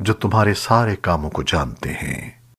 जो तुम्हारे सारे कामों को जानते हैं।